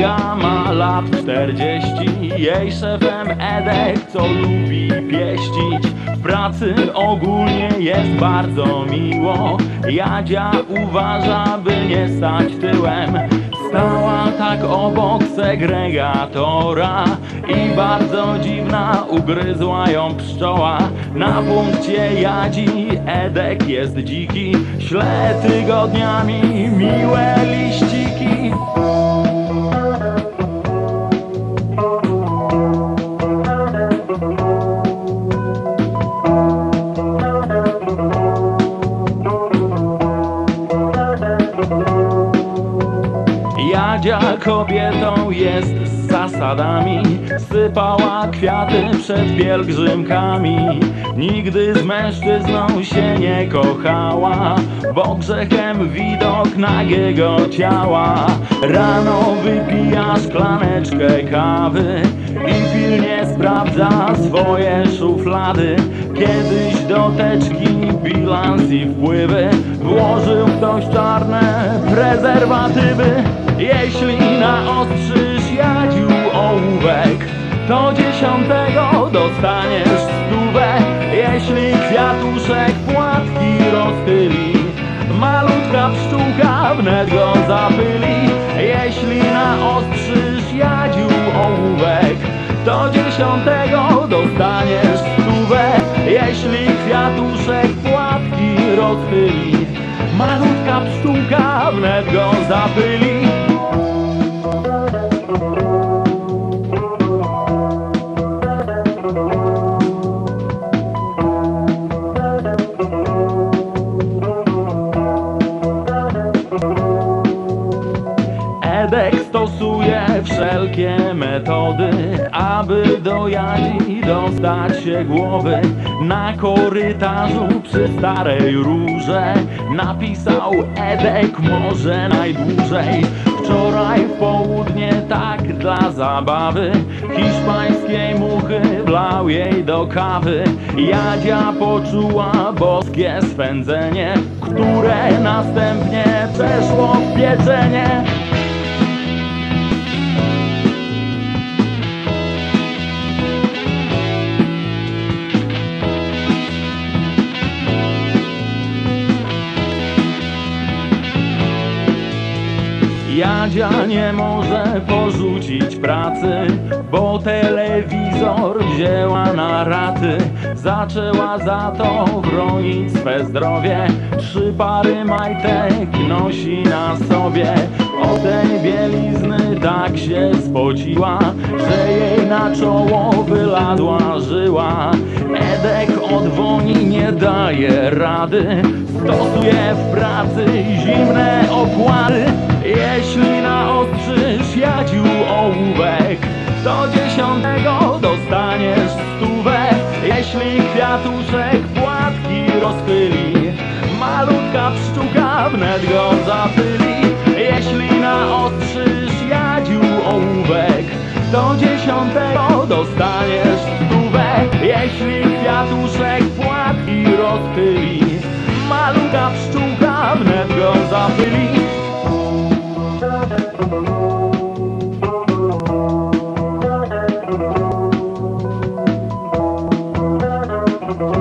Ma lat 40 Jej szefem Edek, co lubi pieścić. W pracy ogólnie jest bardzo miło. Jadzia uważa, by nie stać tyłem. Stała tak obok segregatora I bardzo dziwna ugryzła ją pszczoła. Na punkcie jadzi Edek jest dziki. Śle tygodniami miłe liściki thank you Jadzia kobietą jest z zasadami. Sypała kwiaty przed pielgrzymkami. Nigdy z mężczyzną się nie kochała Bo grzechem widok nagiego ciała. Rano wypija szklaneczkę kawy I pilnie sprawdza swoje szuflady. Kiedyś do teczki bilans i wpływy Włożył ktoś czarne prezerwatywy Jeśli naostrzysz jadziu ołówek To dziesiątego dostaniesz stówę. Jeśli kwiatuszek płatki rozchyli Malutka pszczółka wnet go zapyli. Jeśli naostrzysz jadziu ołówek To dziesiątego dostaniesz stówę. Jeśli kwiatuszek płatki rozchyli Malutka pszczółka wnet go zapyli Edek stosuje wszelkie metody, aby do jadzi dostać się głowy. Na korytarzu przy starej róże napisał Edek może najdłużej. Wczoraj w południe tak dla zabawy hiszpańskiej muchy wlał jej do kawy. Jadzia poczuła boskie swędzenie, które następnie przeszło w pieczenie. Jadzia nie może porzucić pracy, bo telewizor wzięła na raty. Zaczęła za to chronić swe zdrowie. Trzy pary majtek nosi na sobie. O tej bielizny tak się spociła, że jej na czoło wyladła żyła. Edek od woni nie daje rady, stosuje w pracy zimne okłady. Jeśli naostrzysz jadziu ołówek, to dziesiątego dostaniesz stówę. Jeśli kwiatuszek płatki rozchyli, malutka pszczółka wnet go zapyli. Jeśli naostrzysz jadziu ołówek, to dziesiątego dostaniesz jeśli kwiatuszek płatki rozpyli Maluga pszczółka wnet go zapyli. Thank